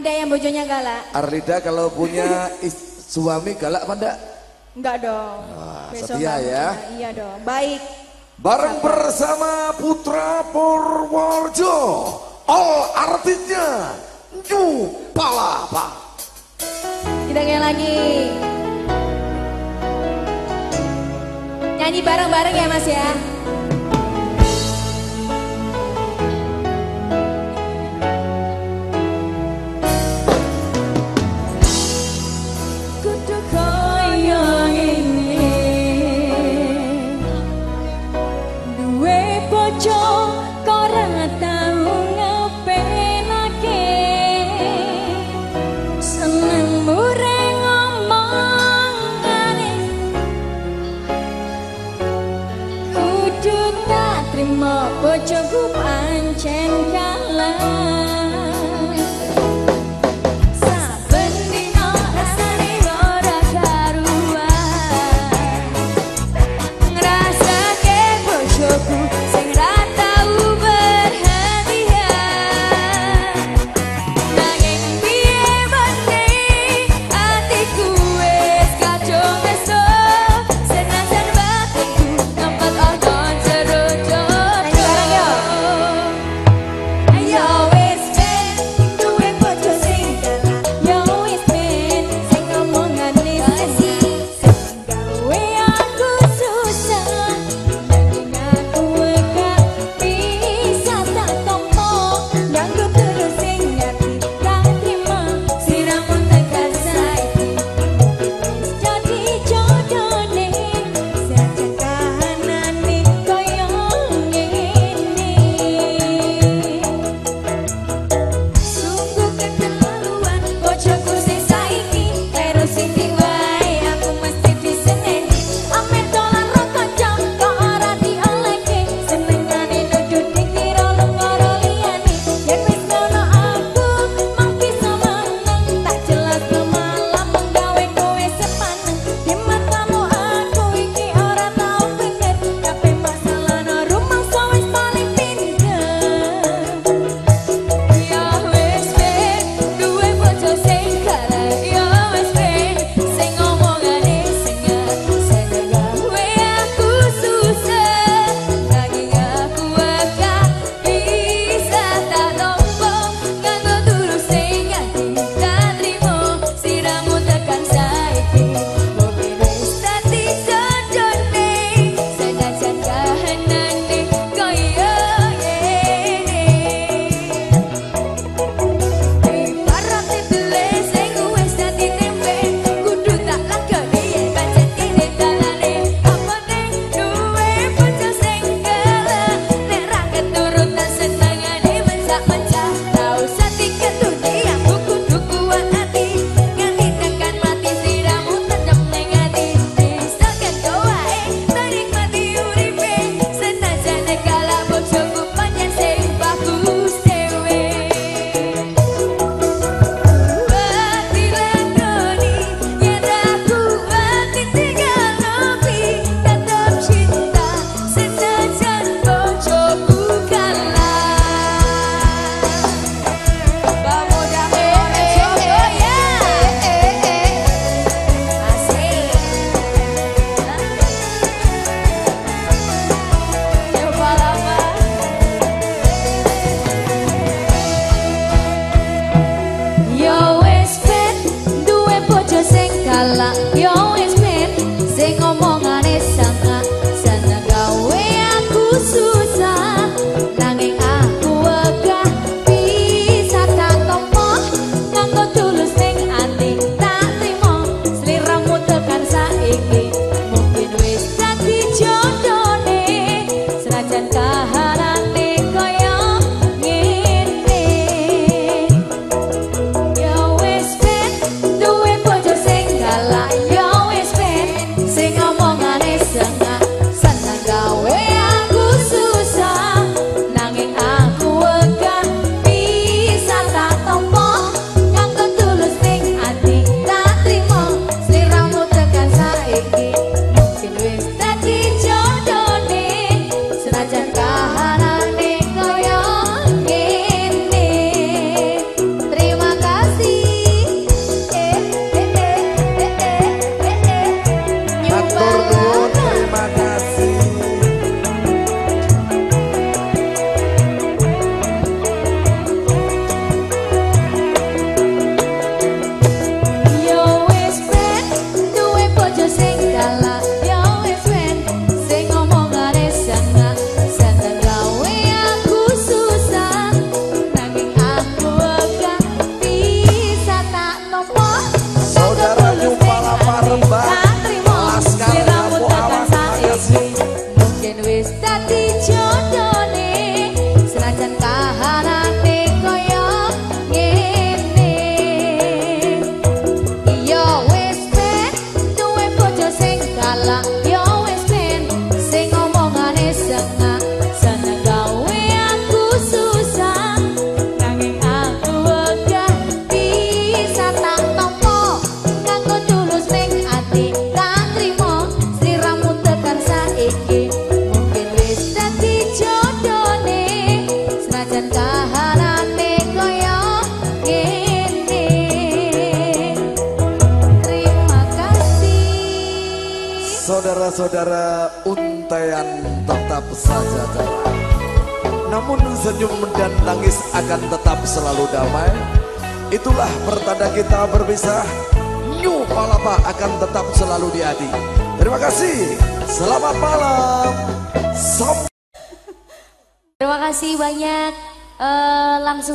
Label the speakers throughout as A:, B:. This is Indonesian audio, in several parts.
A: Ada yang bojonya galak?
B: Arlida kalau punya suami galak apa enggak?
A: Enggak dong.
B: Wah,
A: Besok
B: setia ya.
A: Iya dong. Baik.
B: Bareng bersama Putra Purworejo All artisnya New Palapa
A: Kita kayak lagi. Nyanyi bareng-bareng ya Mas ya.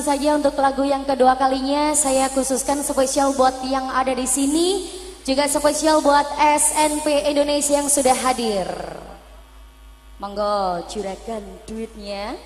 B: saja
A: untuk lagu yang kedua kalinya saya khususkan spesial buat yang ada di sini, juga spesial buat SNP Indonesia yang sudah hadir. Monggo curahkan duitnya.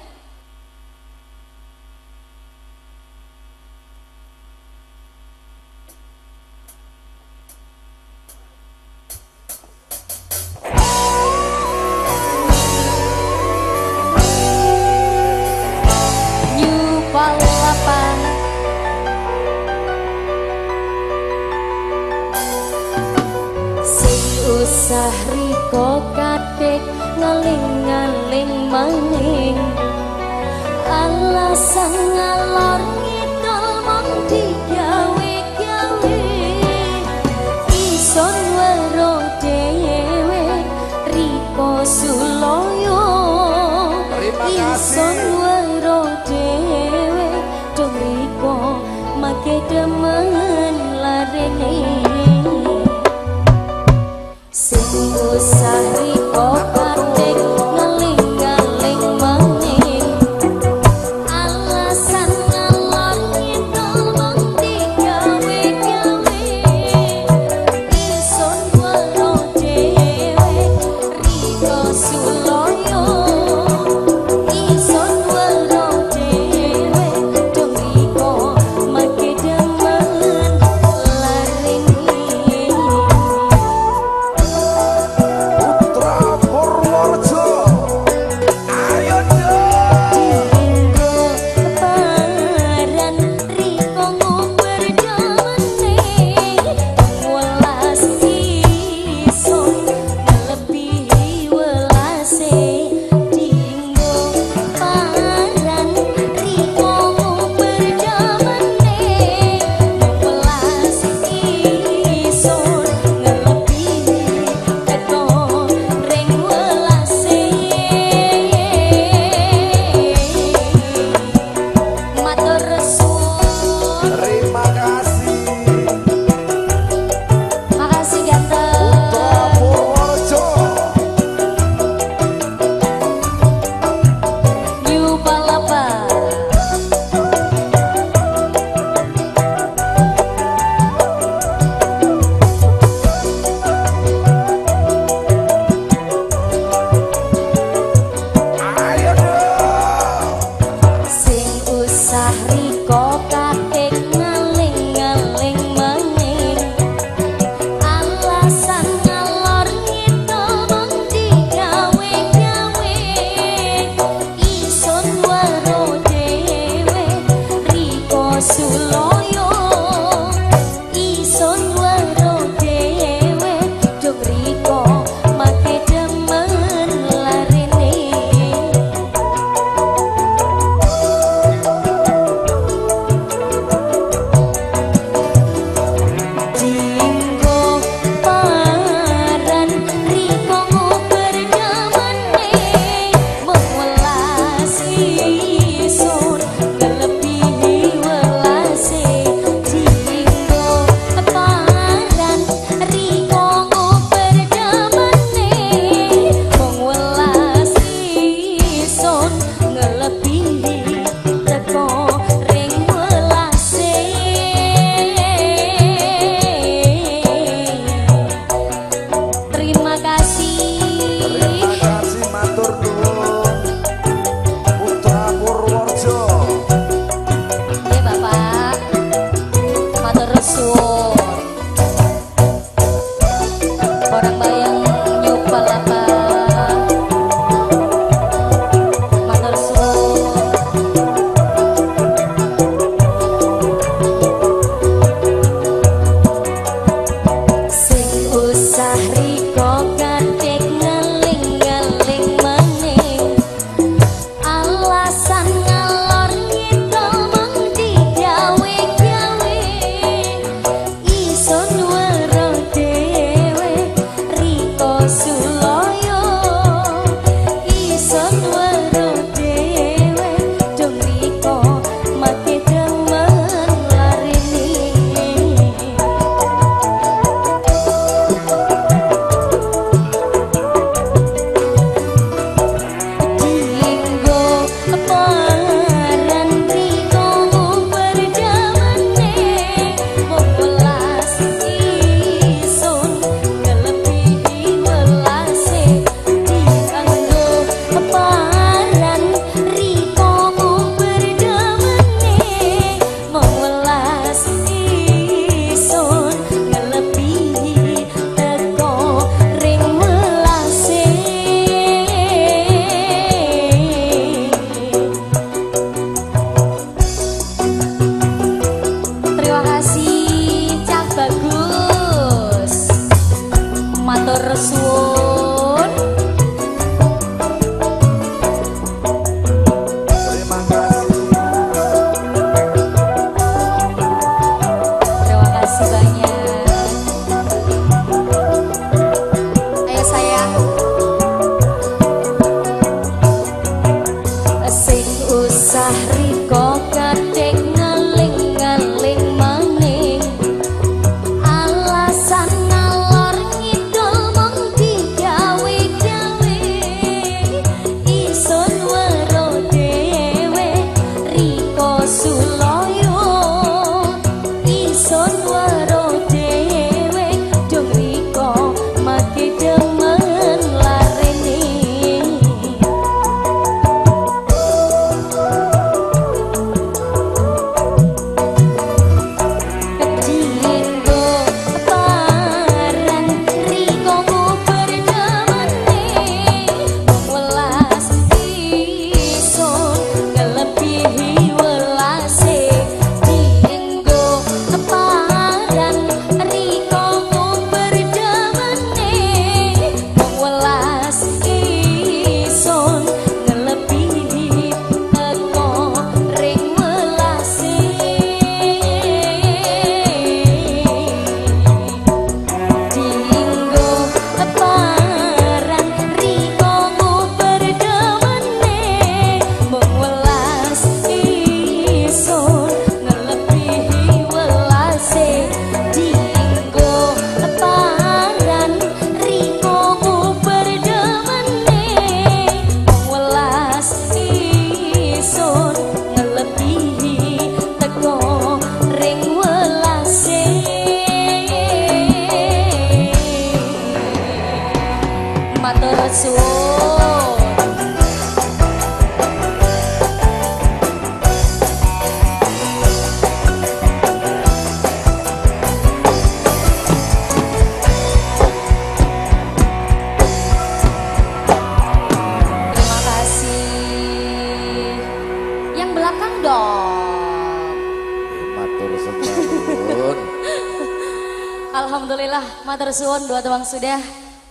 A: Sudah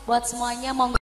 A: buat semuanya monggo.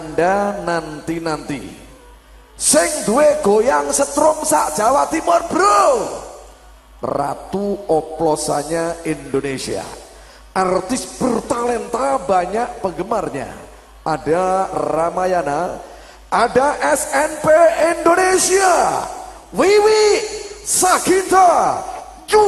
C: Anda nanti-nanti. Sing duwe goyang setrum sak Jawa Timur bro. Ratu oplosannya Indonesia. Artis bertalenta banyak penggemarnya. Ada Ramayana ada SNP Indonesia Wiwi Sakita, Ju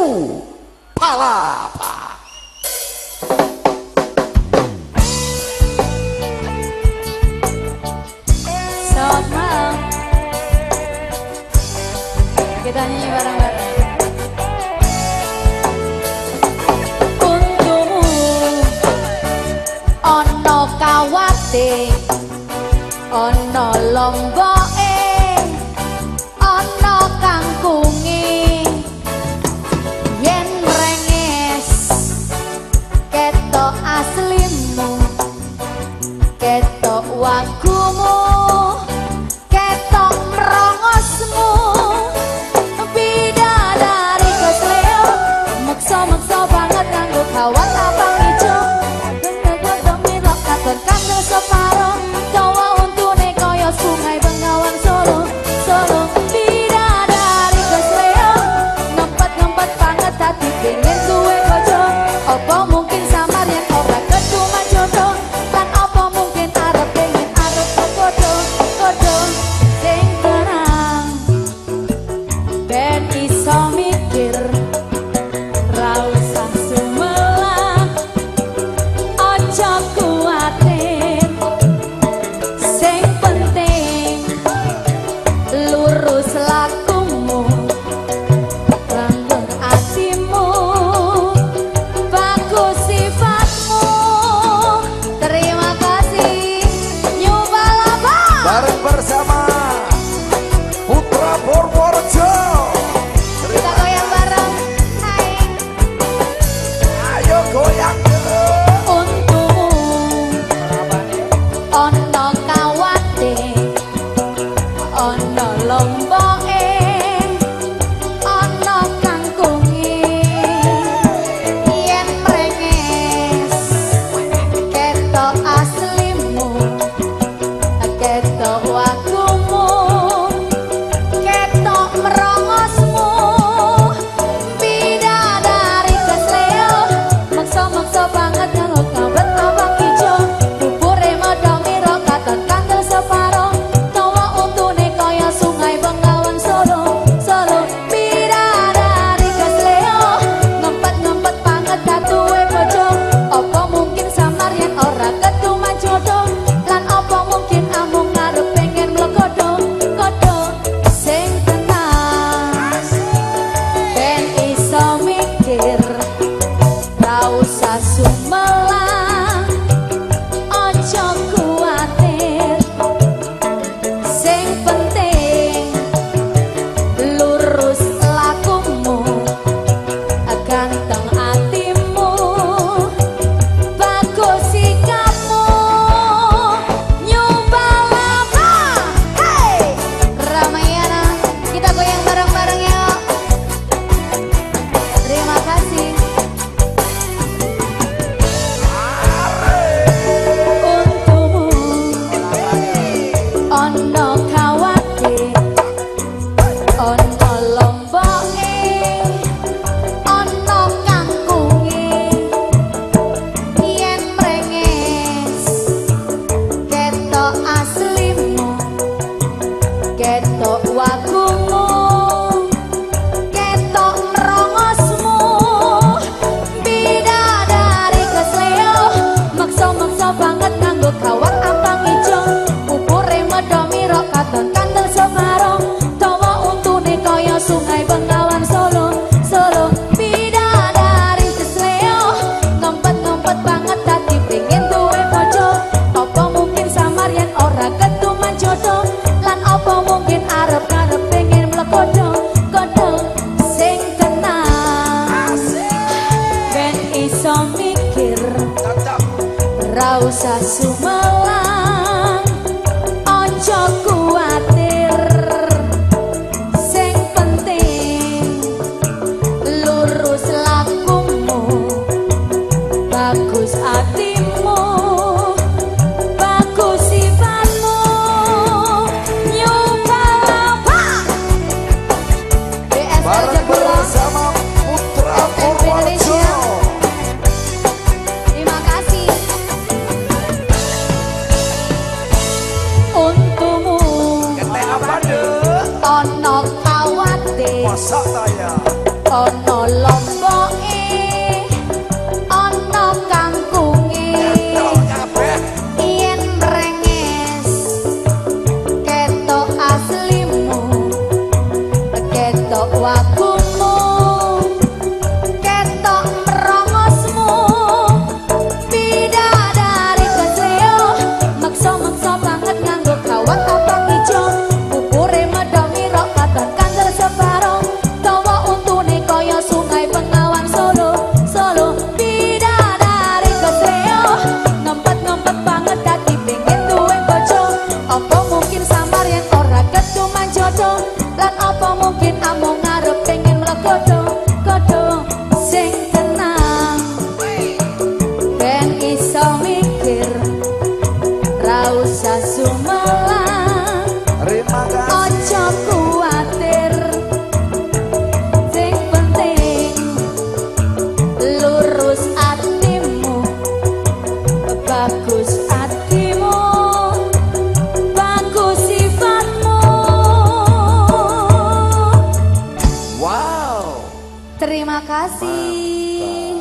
D: kasih.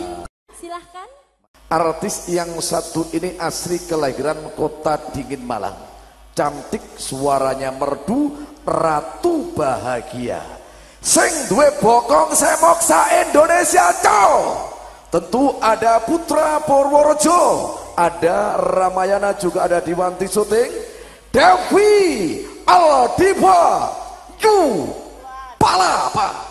C: Silahkan.
A: Artis yang satu ini asli kelahiran kota dingin Malang. Cantik suaranya merdu, ratu bahagia. Sing duwe bokong semok sa Indonesia cow. Tentu ada Putra Purworejo, ada Ramayana juga ada Diwanti Suting, Devi Aldiva Yu Palapa.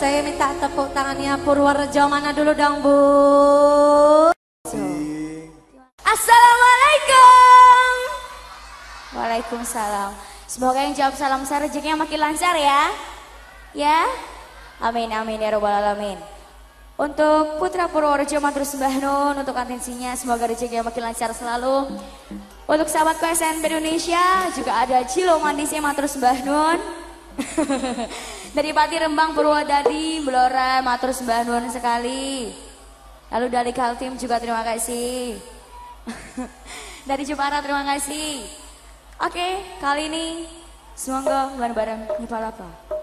C: Saya minta tepuk tangannya Purworejo mana dulu dong Bu?
A: Assalamualaikum. Waalaikumsalam. Semoga yang jawab salam saya rezekinya makin lancar ya. Ya. Amin amin ya robbal alamin. Untuk Putra Purworejo Matur Sembah Nun untuk atensinya semoga rezekinya makin lancar selalu. Untuk sahabat KSN Indonesia juga ada Cilo Mandisnya Matur Sembah Nun. dari Pati Rembang Purwodadi, Blora, Matur Sembah Nun sekali. Lalu dari Kaltim juga terima kasih. dari Jepara terima kasih. Oke, kali ini semoga bareng-bareng Nipalapa.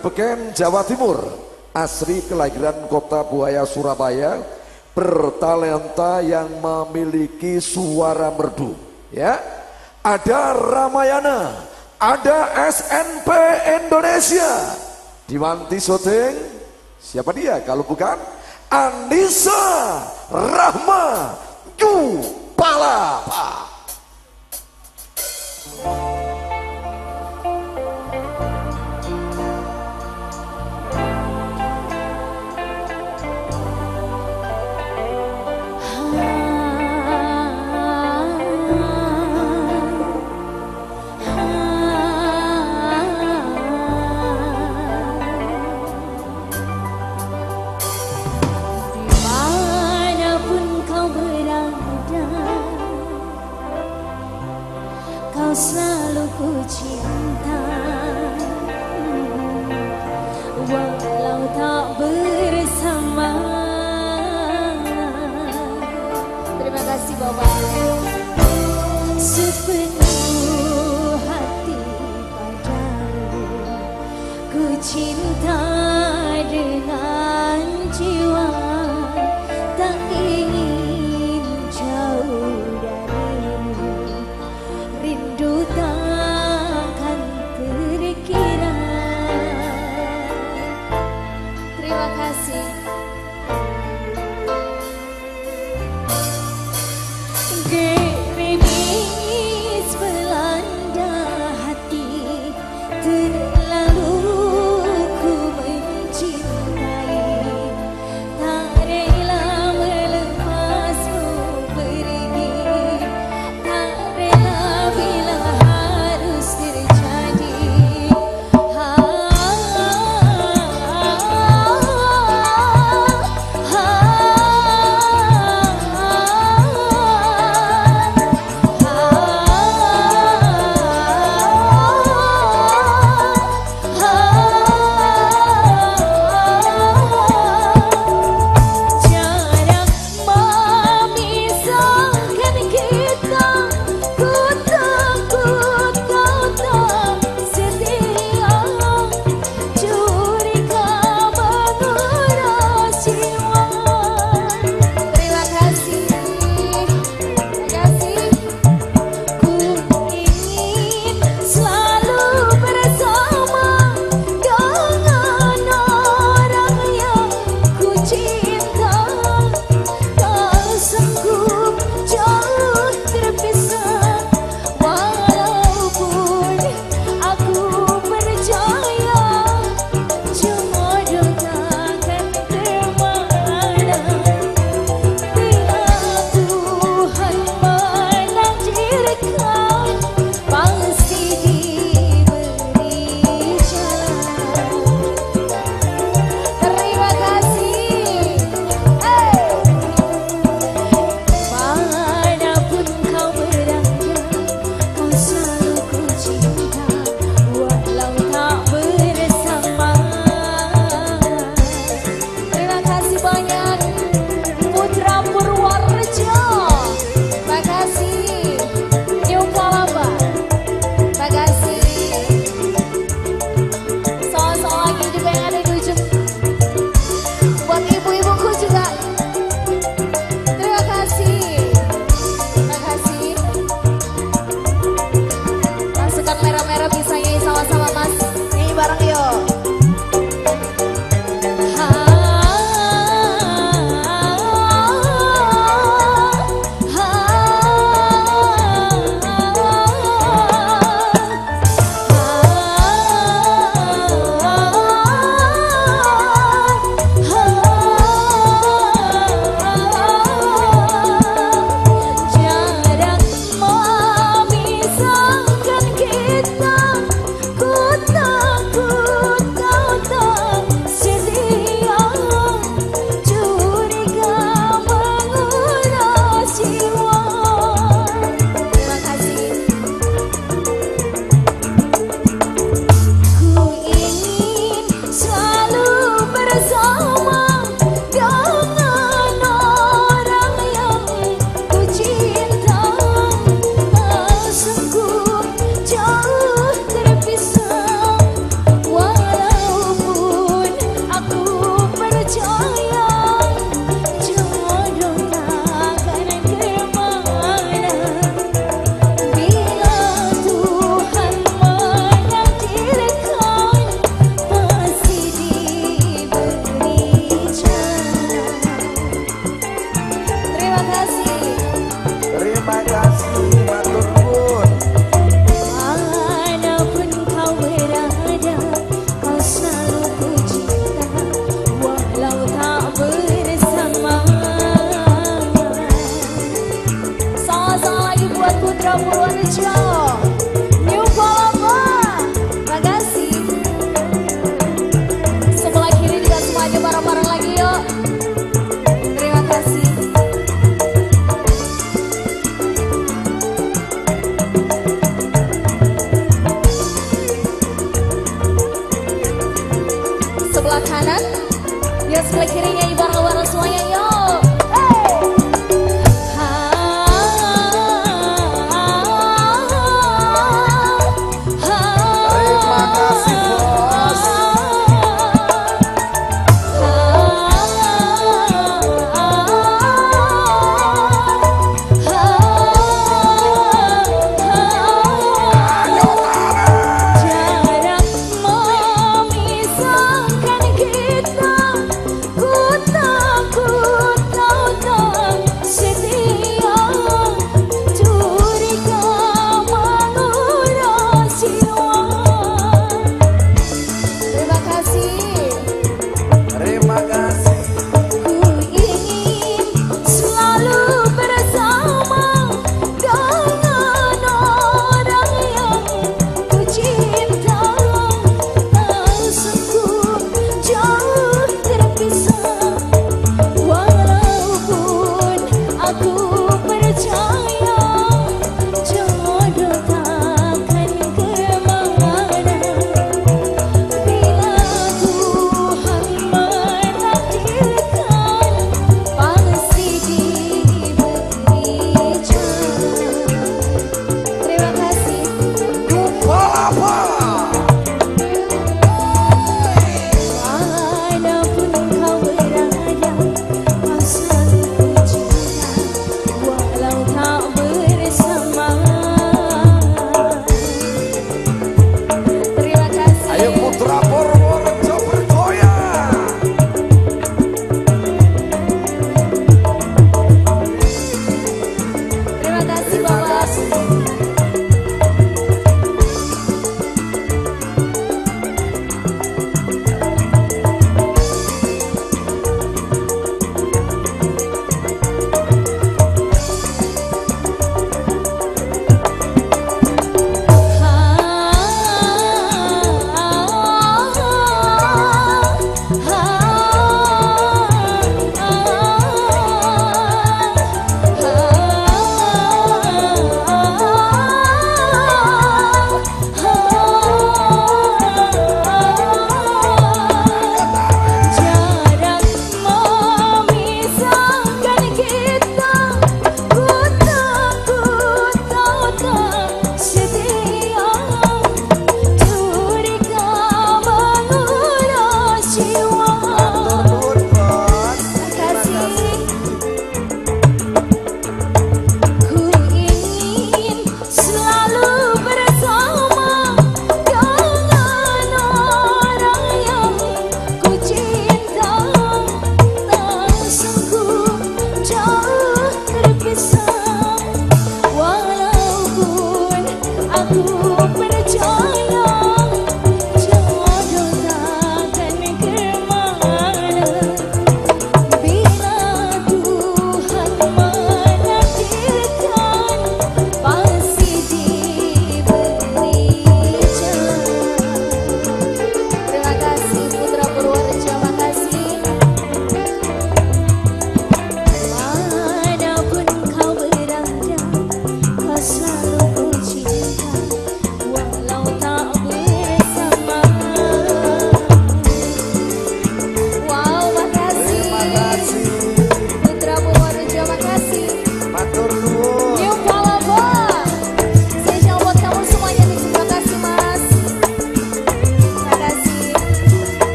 A: Beken Jawa Timur, asli kelahiran kota Buaya Surabaya, bertalenta yang memiliki suara merdu. Ya, ada Ramayana, ada SNP Indonesia, Diwanti Soteng, siapa dia? Kalau bukan Anissa Rahma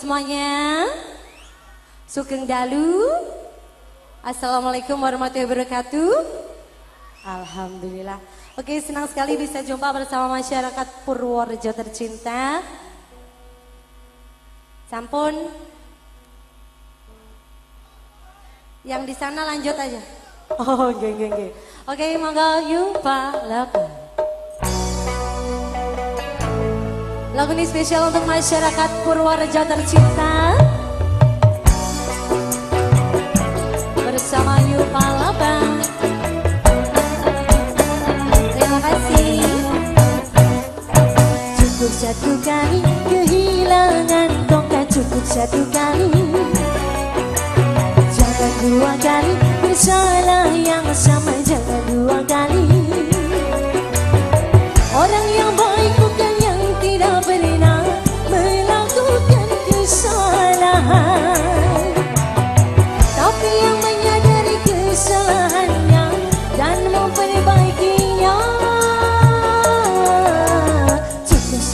A: semuanya. Sugeng dalu. Assalamualaikum warahmatullahi wabarakatuh. Alhamdulillah. Oke, senang sekali bisa jumpa bersama masyarakat Purworejo tercinta. Sampun. Yang di sana lanjut aja. Oh, geng geng geng. Oke, monggo yuk Pak Lepas. Lagu ini spesial untuk masyarakat Purworejo tercinta. Bersama Yupa Terima kasih. Cukup satu kali kehilangan tongkat Cukup satu kali. Jangan dua kali bersalah yang sama Jangan dua kali.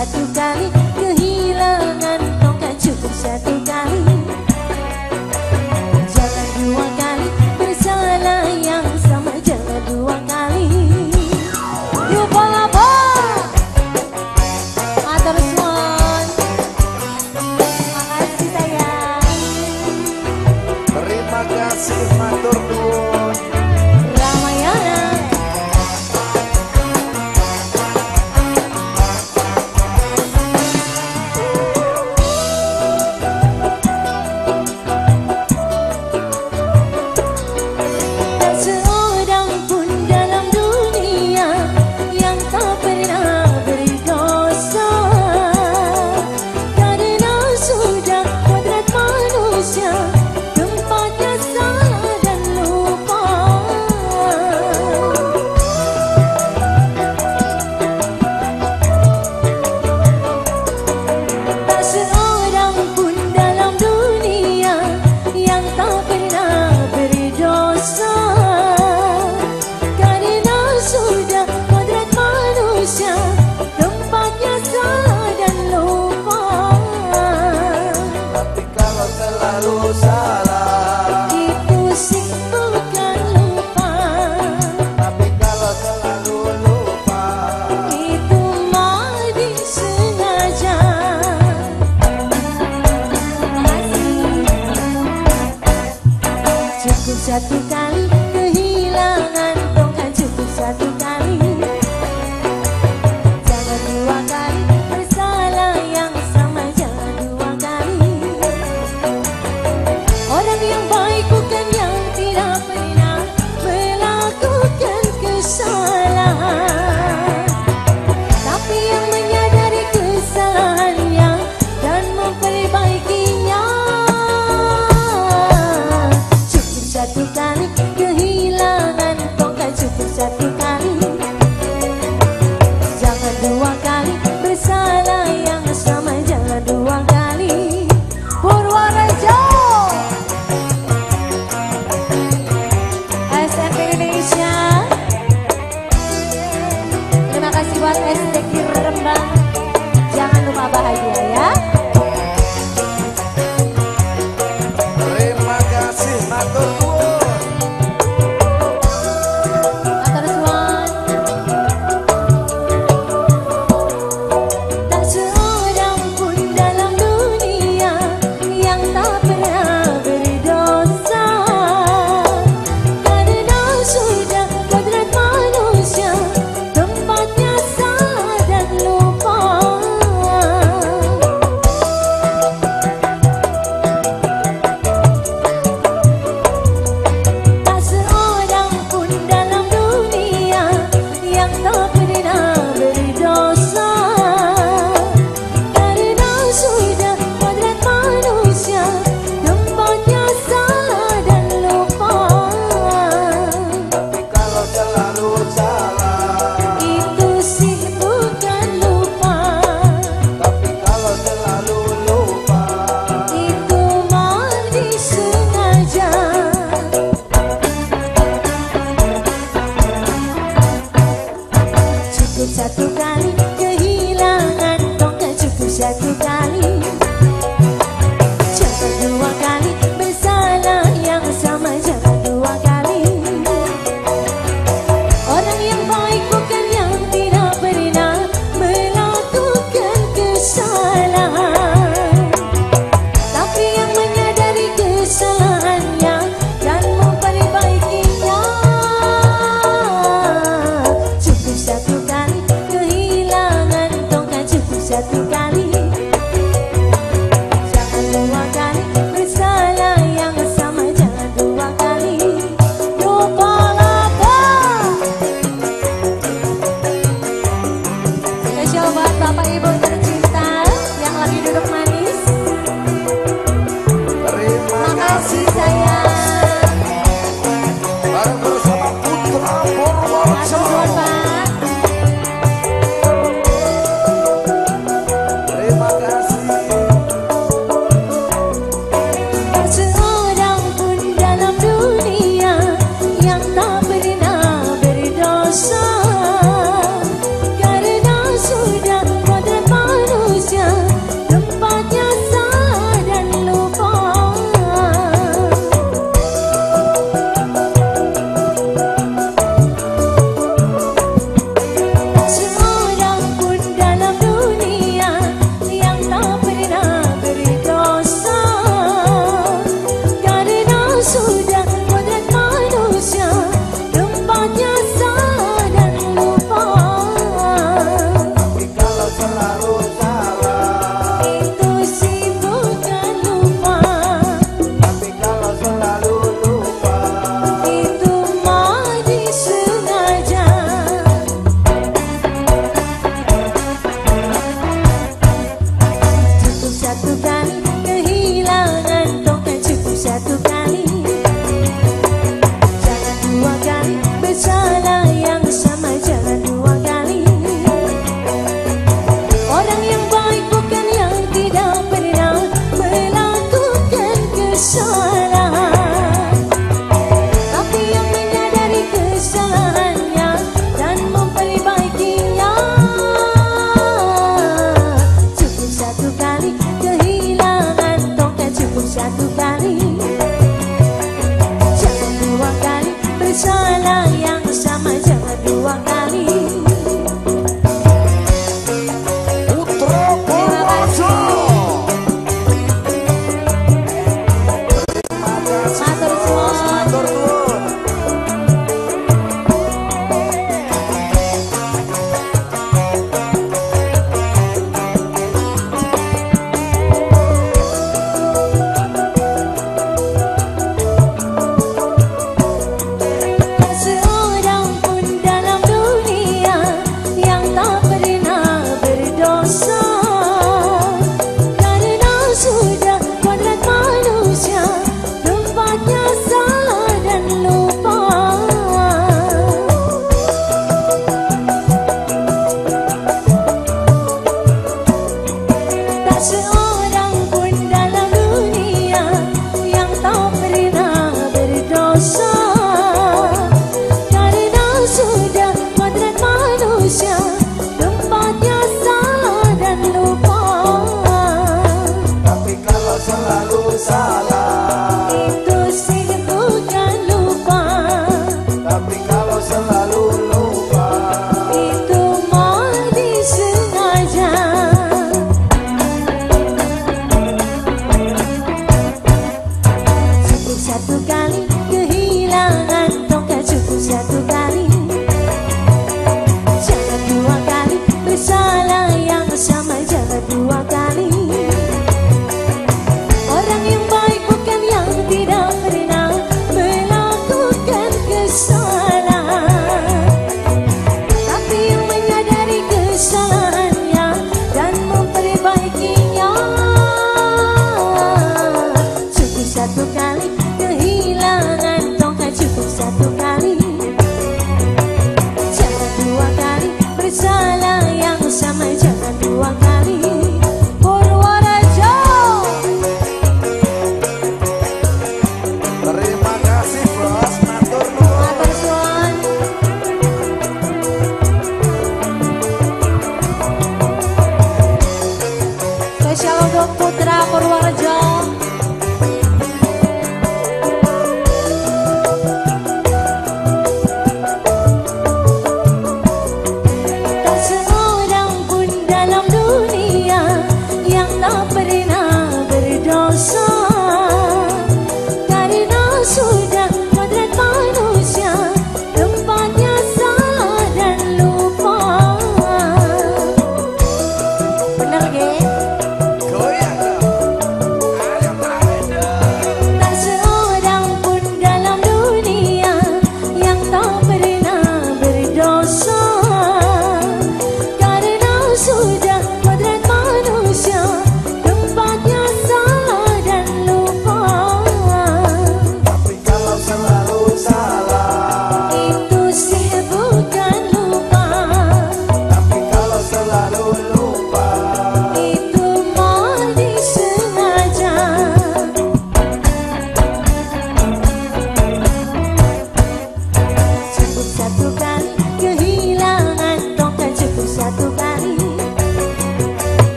A: satu kali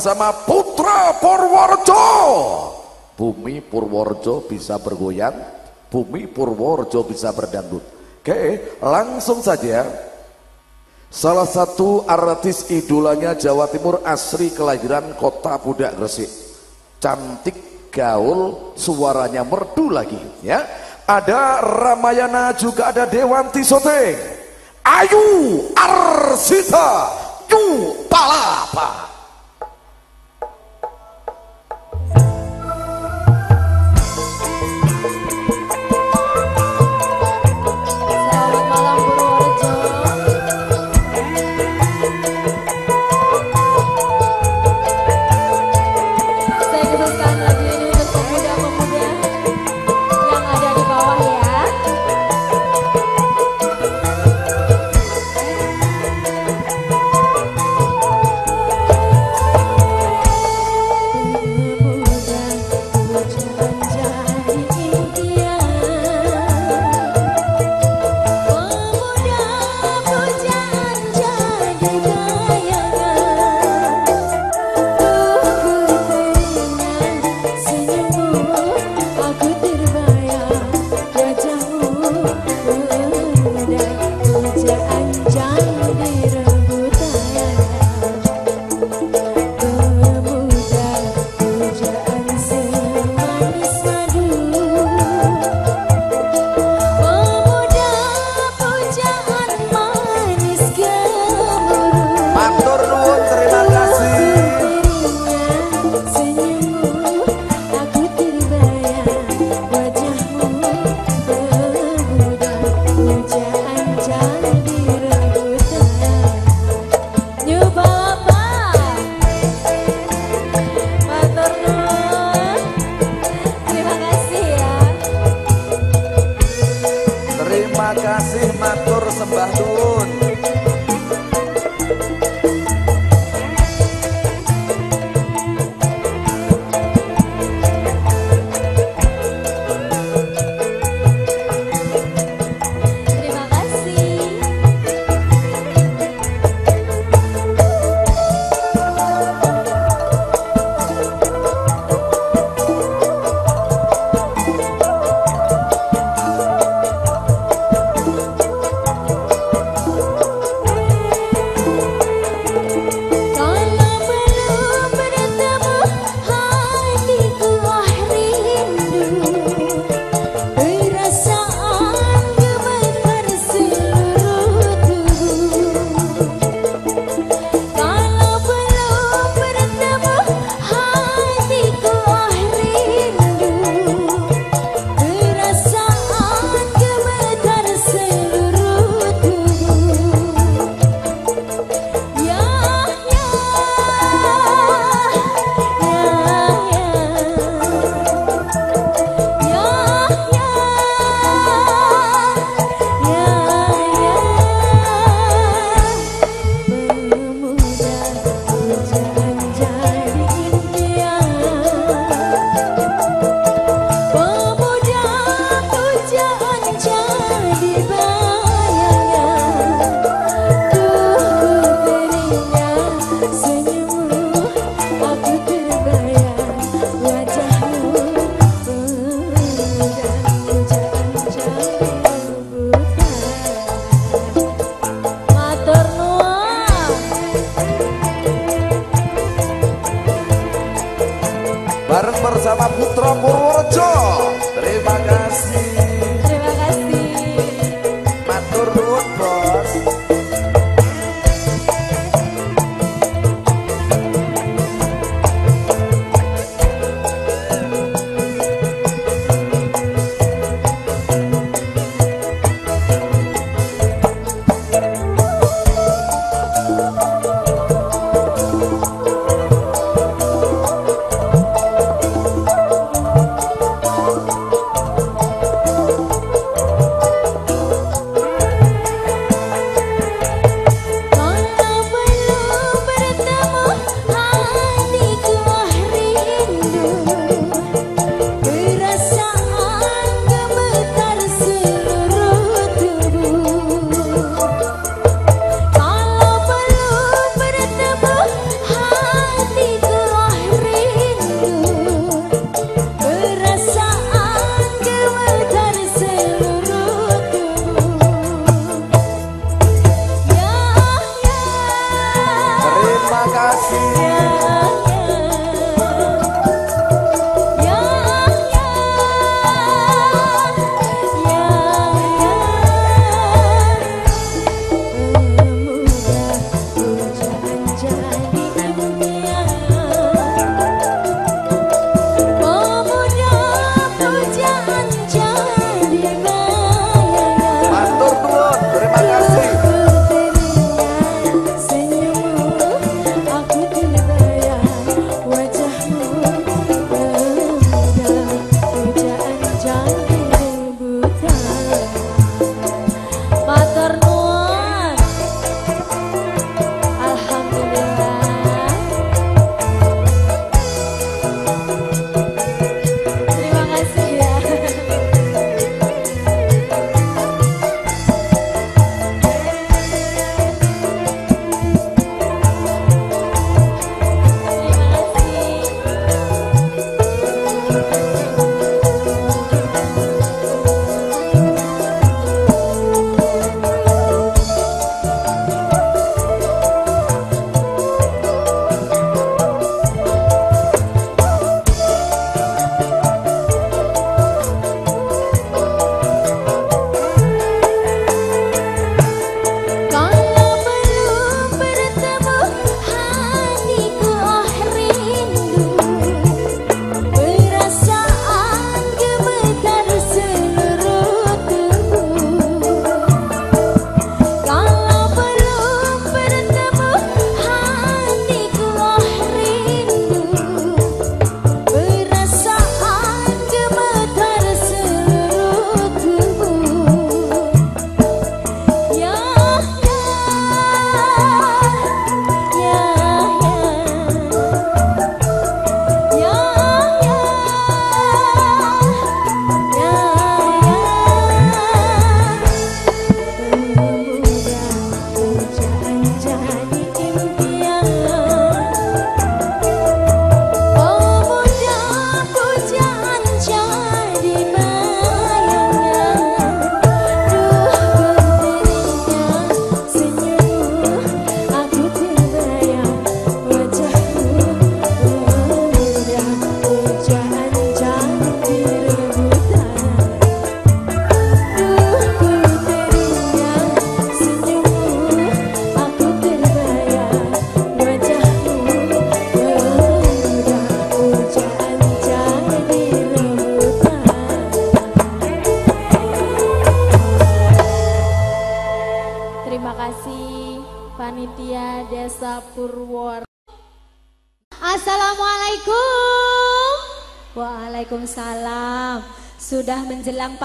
B: bersama Putra Purworejo. Bumi Purworejo bisa bergoyang, bumi Purworejo bisa berdangdut. Oke, langsung saja. Ya. Salah satu artis idolanya Jawa Timur asli kelahiran kota Budak Gresik. Cantik, gaul, suaranya merdu lagi ya. Ada Ramayana juga ada Dewanti Soteng. Ayu Arsita Yu Palapa.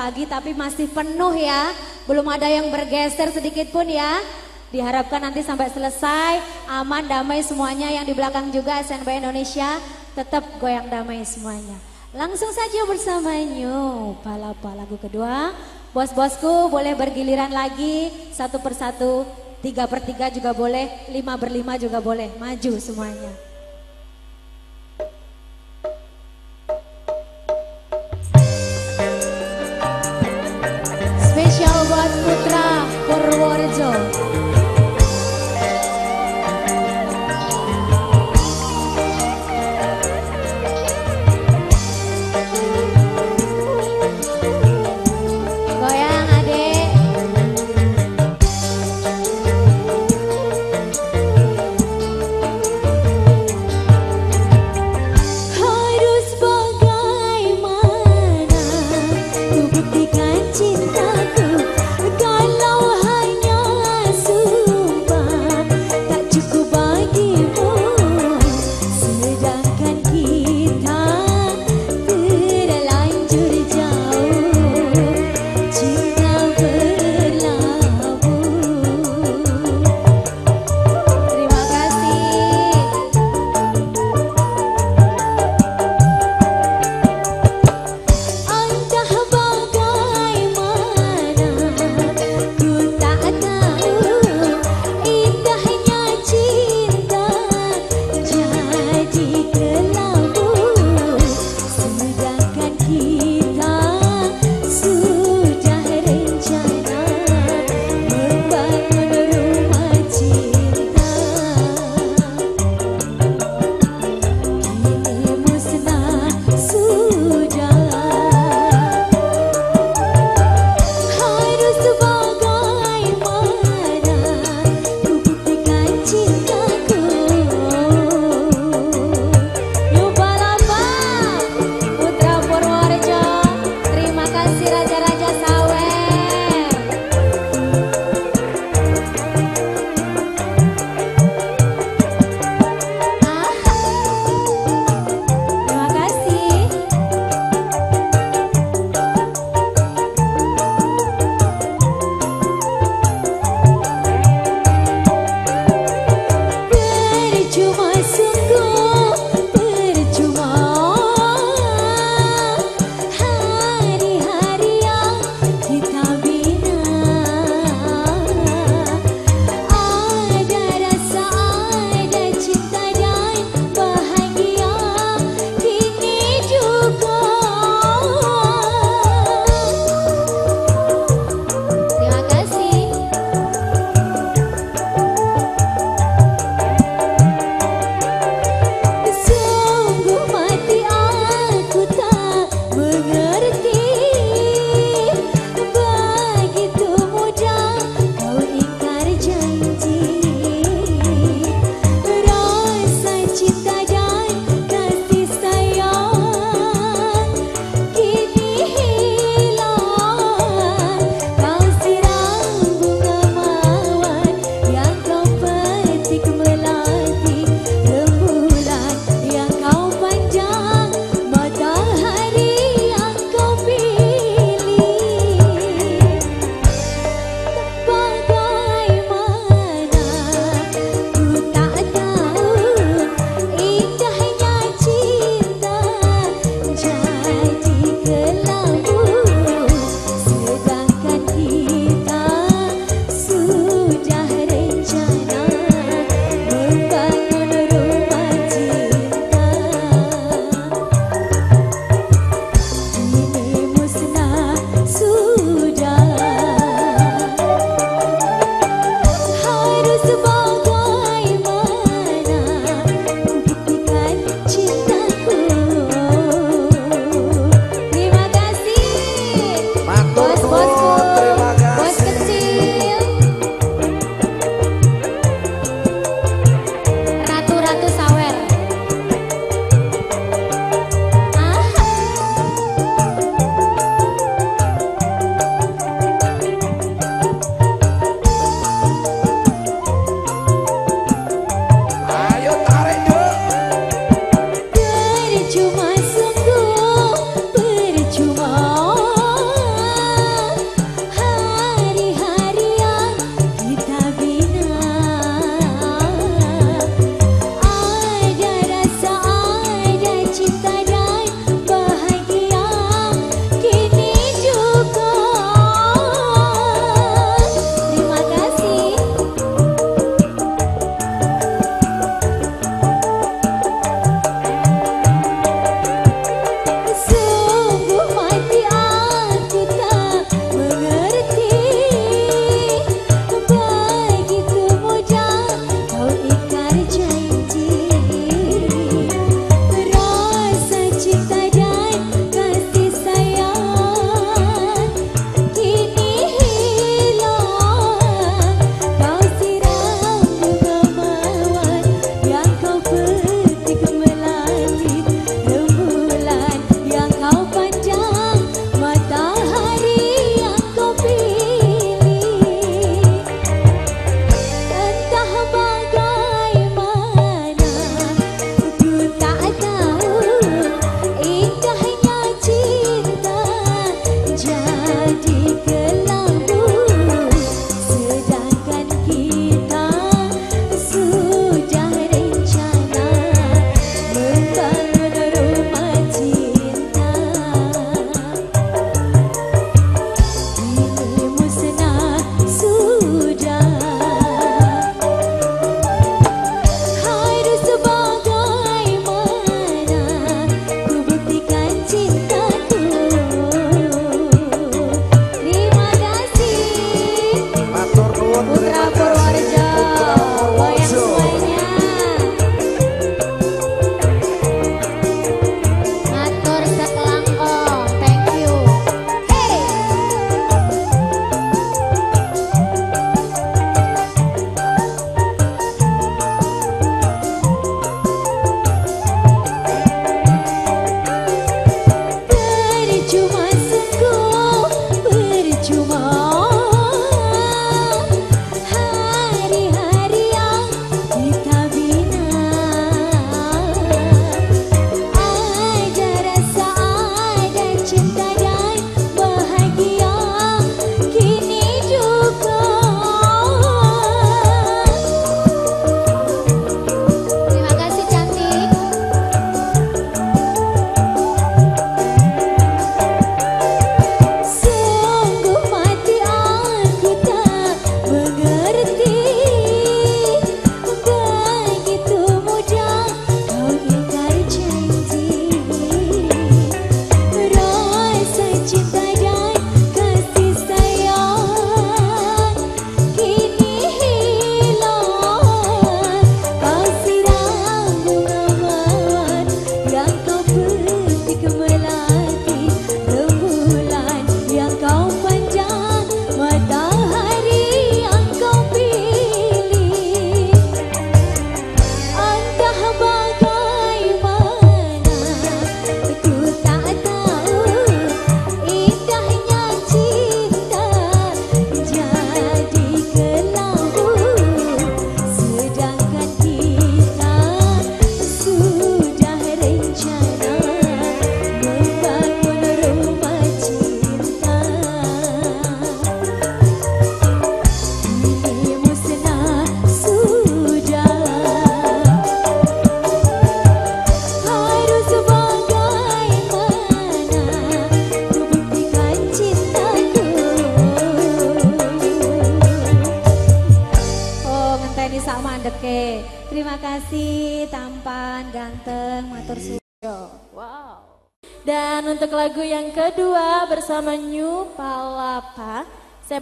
C: pagi tapi masih penuh ya. Belum ada yang bergeser sedikit pun ya. Diharapkan nanti sampai selesai aman damai semuanya yang di belakang juga SNB Indonesia tetap goyang damai semuanya. Langsung saja bersama New Palapa lagu kedua. Bos-bosku boleh bergiliran lagi satu persatu, tiga per tiga juga boleh, lima berlima juga boleh. Maju semuanya.
A: us with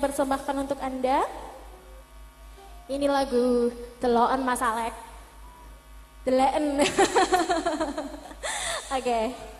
A: persembahkan untuk Anda. Ini lagu Teloan Masalek. Deleen. Oke. okay.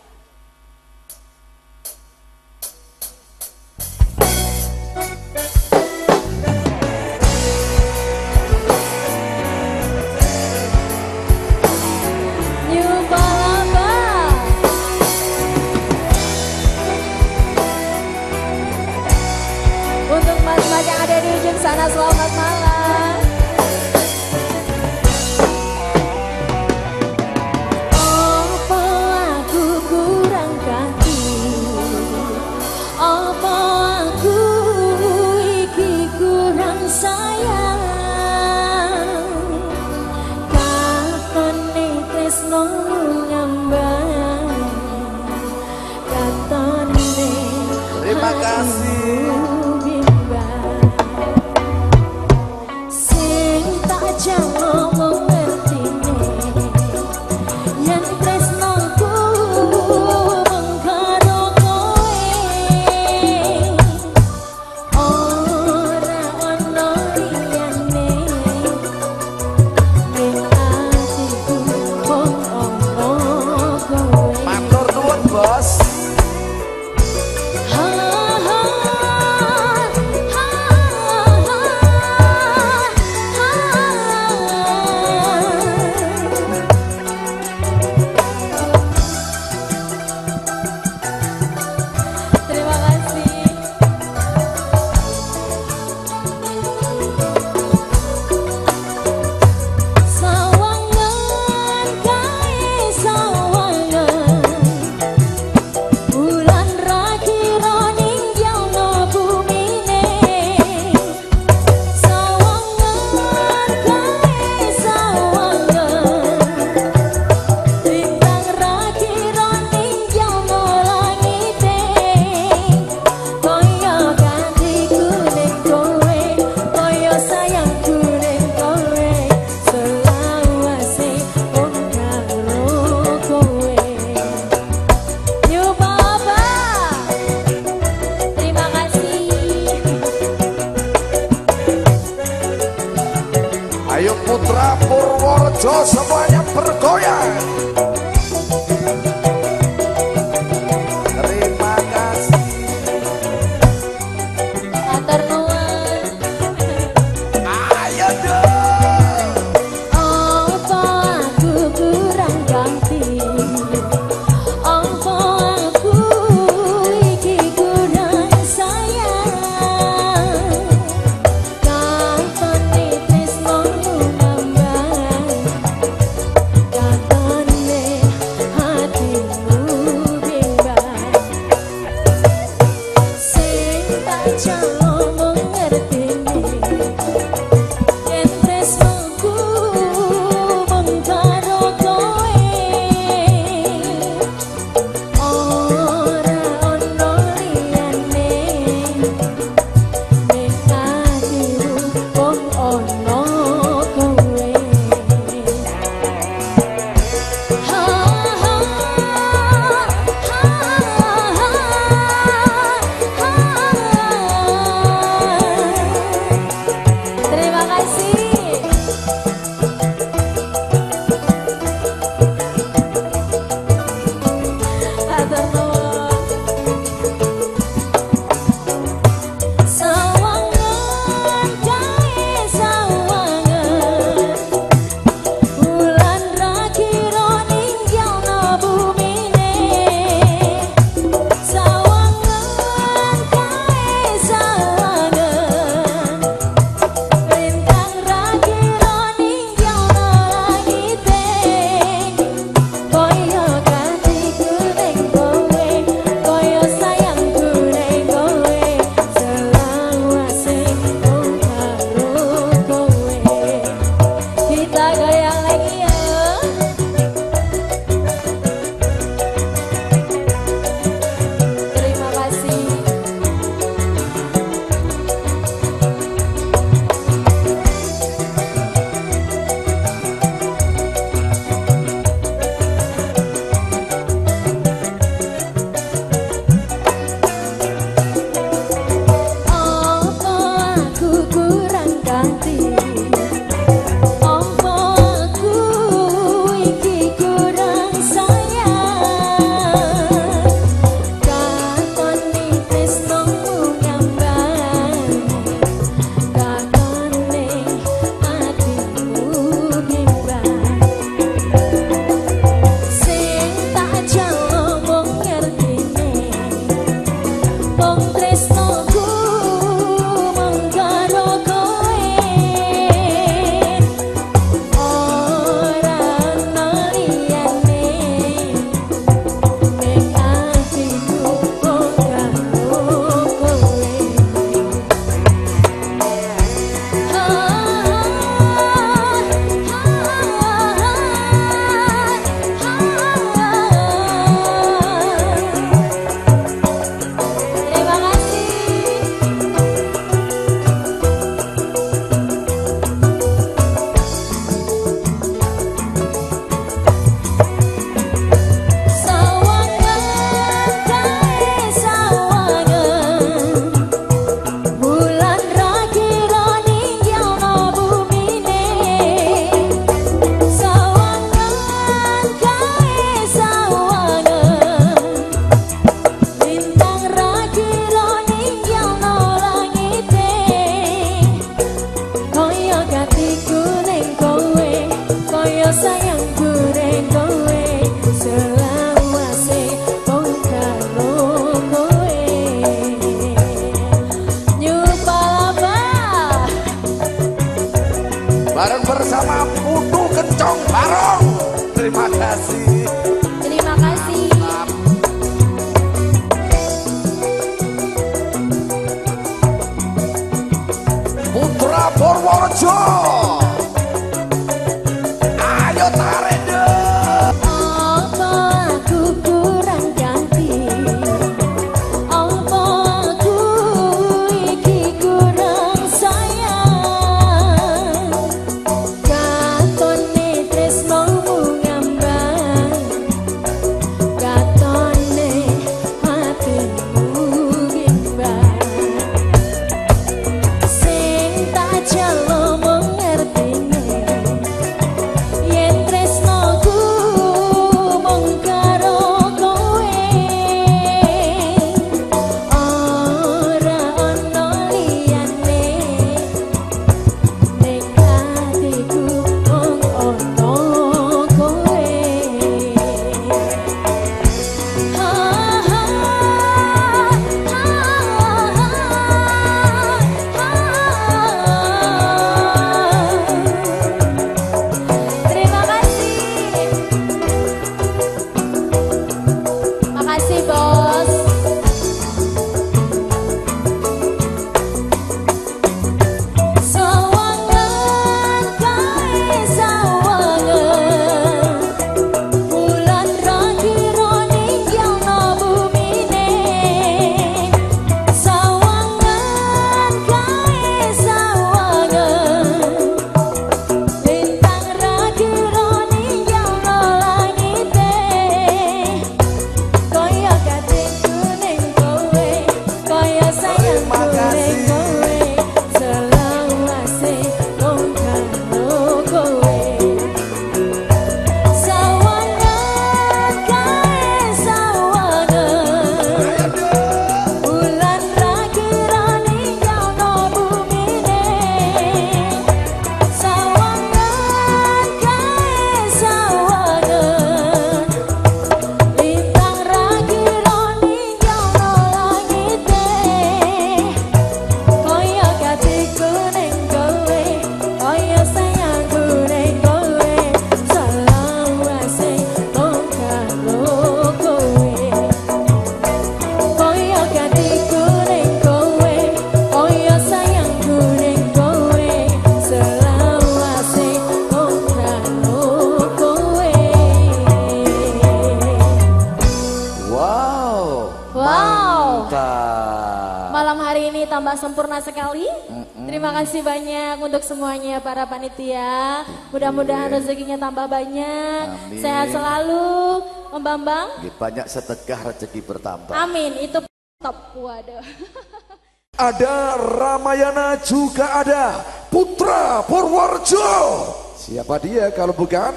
C: Tambah banyak.
A: Amin.
C: Sehat selalu, Om Bambang.
A: Nggih, Banyak sedekah rezeki bertambah.
C: Amin. Itu top. Waduh.
A: Ada Ramayana juga ada Putra Purworejo. Siapa dia kalau bukan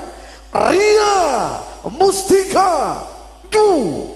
A: Ria Mustika Du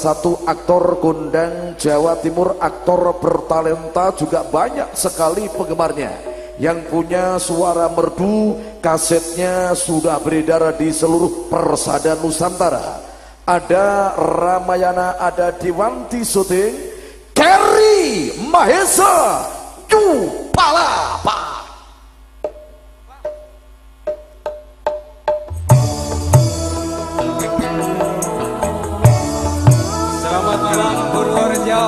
B: satu aktor kondang Jawa Timur aktor bertalenta juga banyak sekali penggemarnya. Yang punya suara merdu kasetnya sudah beredar di seluruh persada Nusantara. Ada Ramayana ada Diwanti Suting Kerry Mahesa.
E: Abang Purworejo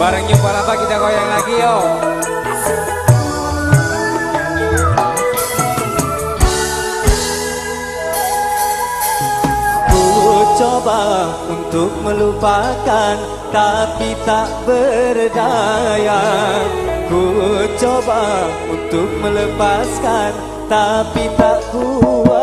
E: Bareng Yuk Palapa kita goyang lagi yo.
F: Ku Coba untuk melupakan Tapi tak berdaya. Ku coba untuk melepaskan Tapi tak kuat.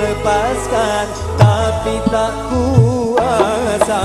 F: lepaskan tapi tak kuasa.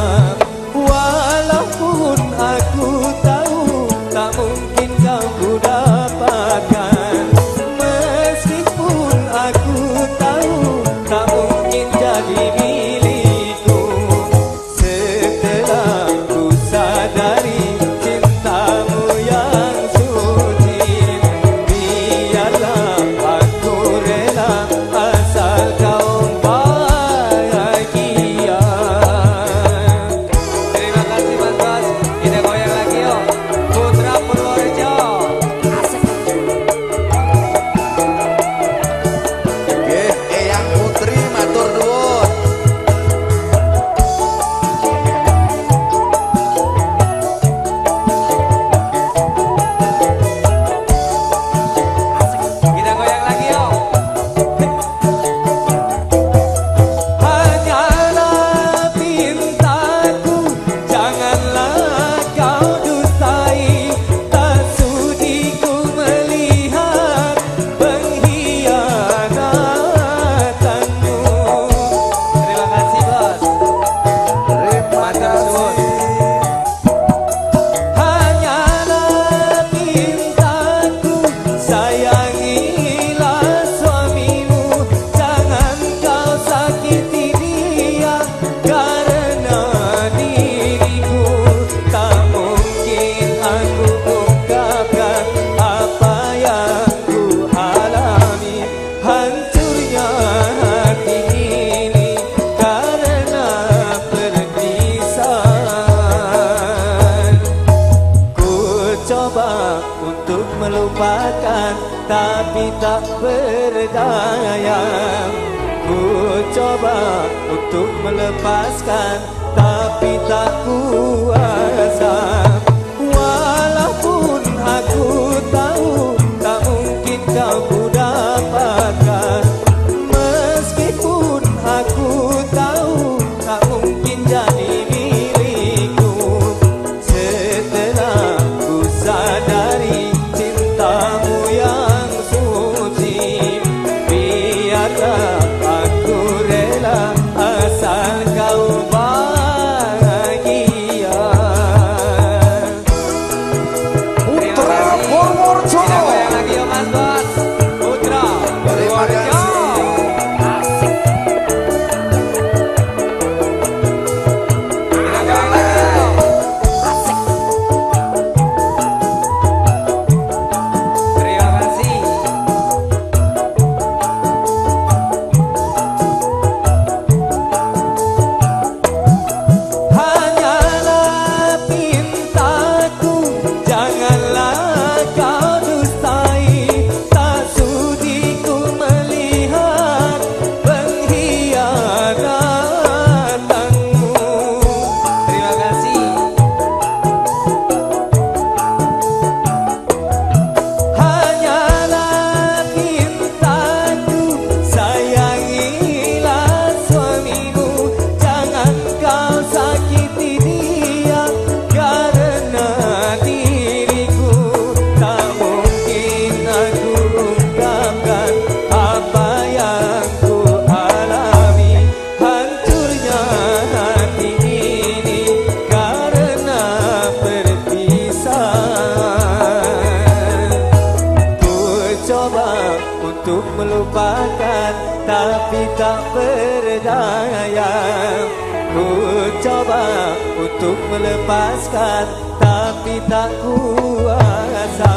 F: mencoba untuk melepaskan tapi tak kuasa.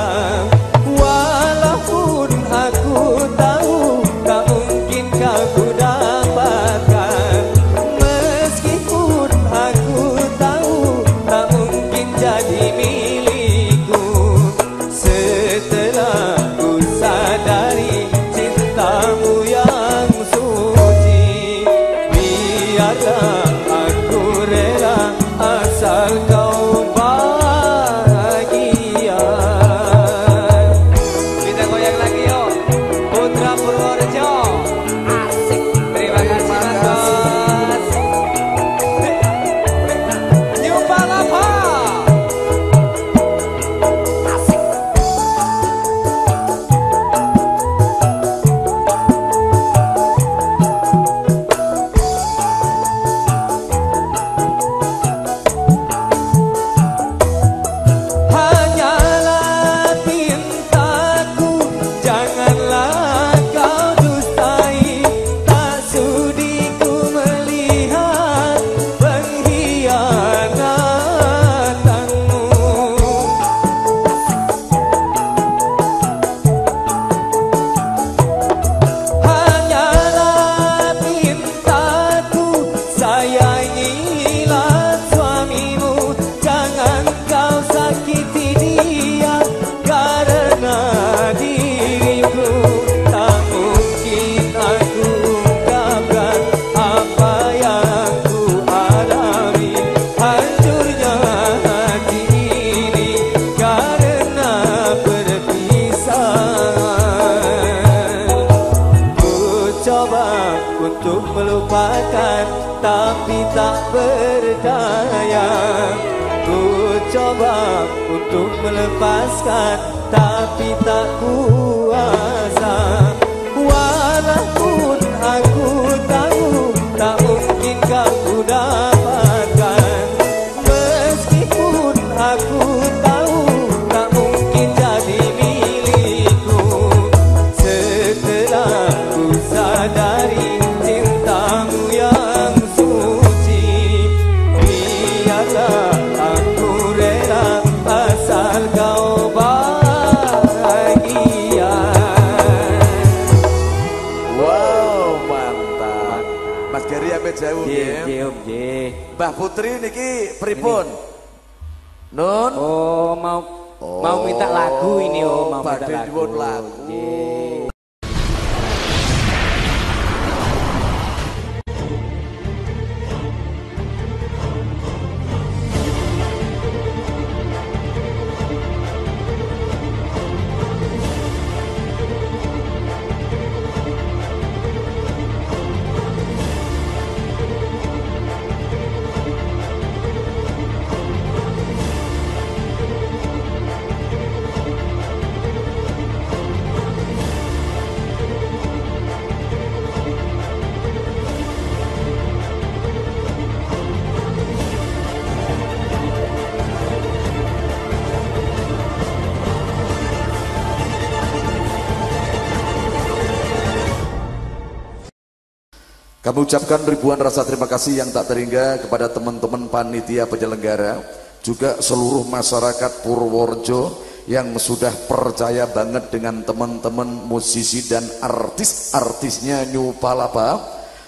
B: Kami ucapkan ribuan rasa terima kasih yang tak terhingga kepada teman-teman panitia penyelenggara, juga seluruh masyarakat Purworejo yang sudah percaya banget dengan teman-teman musisi dan artis-artisnya New Palapa,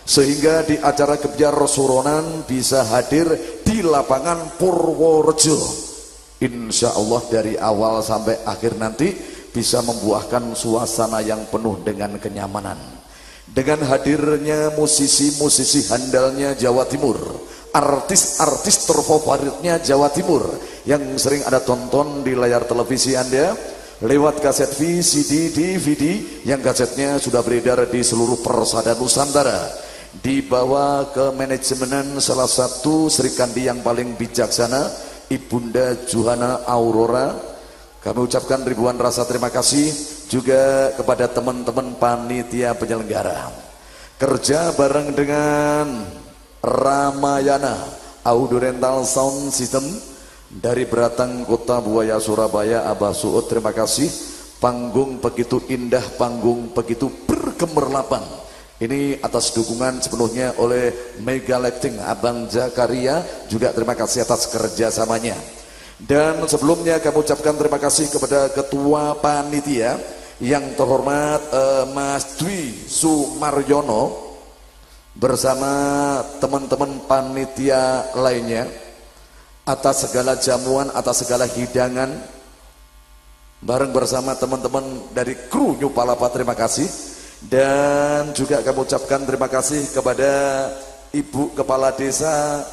B: sehingga di acara Kebiar Suronan bisa hadir di lapangan Purworejo. Insya Allah dari awal sampai akhir nanti bisa membuahkan suasana yang penuh dengan kenyamanan dengan hadirnya musisi-musisi handalnya Jawa Timur artis-artis terfavoritnya Jawa Timur yang sering ada tonton di layar televisi Anda lewat kaset VCD, DVD yang kasetnya sudah beredar di seluruh persada Nusantara. Dibawa ke manajemenan salah satu Sri Kandi yang paling bijaksana Ibunda Juhana Aurora kami ucapkan ribuan rasa terima kasih juga kepada teman-teman panitia penyelenggara. Kerja bareng dengan Ramayana Audio Rental Sound System dari Beratang Kota Buaya Surabaya Abah Suud terima kasih. Panggung begitu indah, panggung begitu bergemerlapan. Ini atas dukungan sepenuhnya oleh Mega Lighting Abang Jakaria juga terima kasih atas kerjasamanya. Dan sebelumnya kami ucapkan terima kasih kepada Ketua Panitia yang terhormat eh, Mas Dwi Sumaryono bersama teman-teman panitia lainnya atas segala jamuan, atas segala hidangan. Bareng bersama teman-teman dari kru New Palapa terima kasih. Dan juga kami ucapkan terima kasih kepada Ibu Kepala Desa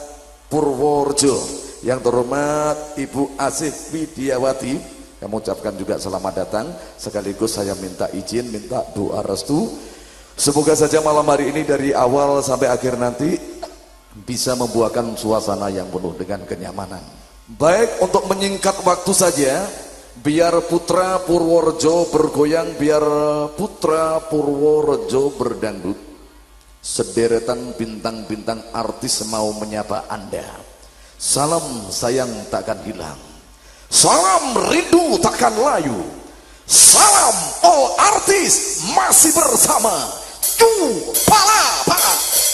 B: Purworejo yang terhormat Ibu Asih Widiawati kami ucapkan juga selamat datang. Sekaligus saya minta izin minta doa restu. Semoga saja malam hari ini dari awal sampai akhir nanti bisa membuahkan suasana yang penuh dengan kenyamanan. Baik untuk menyingkat waktu saja biar putra Purworejo bergoyang biar putra Purworejo berdangdut sederetan bintang-bintang artis mau menyapa anda salam sayang takkan hilang. Salam rindu takkan layu. Salam all artis masih bersama. Cu Palapa.
C: Damai